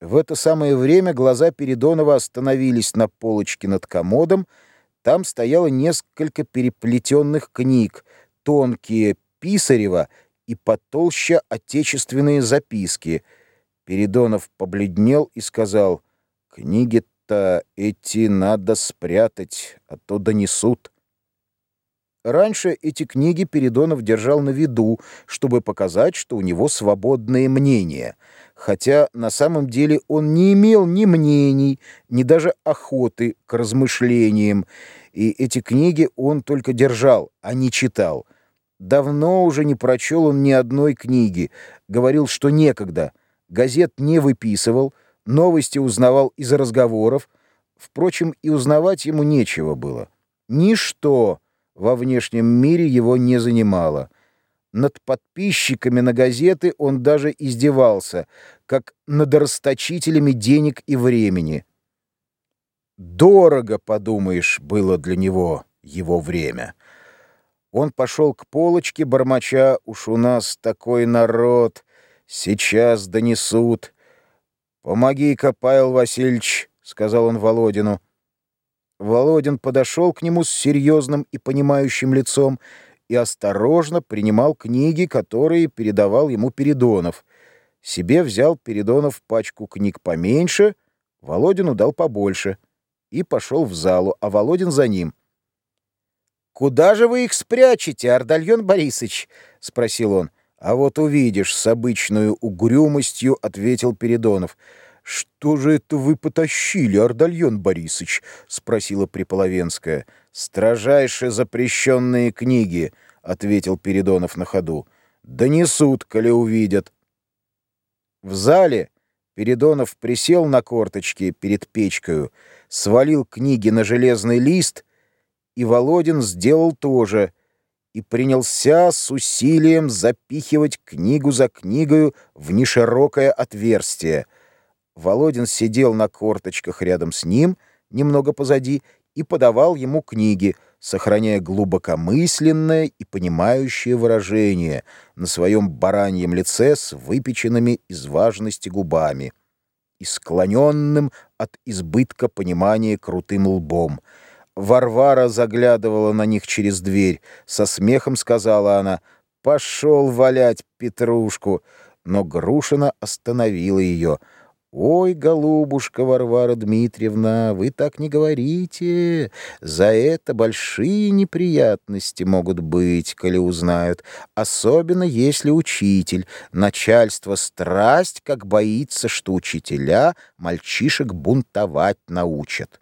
В это самое время глаза Передонова остановились на полочке над комодом. Там стояло несколько переплетенных книг, тонкие Писарева и потолще отечественные записки. Передонов побледнел и сказал, «Книги-то эти надо спрятать, а то донесут». Раньше эти книги Передонов держал на виду, чтобы показать, что у него свободное мнение, хотя на самом деле он не имел ни мнений, ни даже охоты к размышлениям, и эти книги он только держал, а не читал. Давно уже не прочел он ни одной книги, говорил, что некогда, газет не выписывал, новости узнавал из разговоров, впрочем, и узнавать ему нечего было. Ничто во внешнем мире его не занимало. Над подписчиками на газеты он даже издевался, как над расточителями денег и времени. Дорого, подумаешь, было для него его время. Он пошел к полочке, бормоча, «Уж у нас такой народ, сейчас донесут». «Помоги-ка, Павел Васильевич», — сказал он Володину. Володин подошел к нему с серьезным и понимающим лицом и осторожно принимал книги, которые передавал ему Передонов. Себе взял Передонов пачку книг поменьше, Володину дал побольше и пошел в залу, а Володин за ним. «Куда же вы их спрячете, Ардальон Борисович?» — спросил он. «А вот увидишь, с обычной угрюмостью», — ответил Передонов. «Что же это вы потащили, Ардальон Борисович?» — спросила Приполовенская. «Строжайше запрещенные книги», — ответил Передонов на ходу. «Донесут, коли увидят». В зале Передонов присел на корточки перед печкою, свалил книги на железный лист, и Володин сделал то же — и принялся с усилием запихивать книгу за книгою в неширокое отверстие — Володин сидел на корточках рядом с ним, немного позади, и подавал ему книги, сохраняя глубокомысленное и понимающее выражение на своем бараньем лице с выпеченными из важности губами и склоненным от избытка понимания крутым лбом. Варвара заглядывала на них через дверь. Со смехом сказала она «Пошел валять Петрушку!» Но Грушина остановила ее — «Ой, голубушка Варвара Дмитриевна, вы так не говорите. За это большие неприятности могут быть, коли узнают, особенно если учитель. Начальство страсть, как боится, что учителя мальчишек бунтовать научат».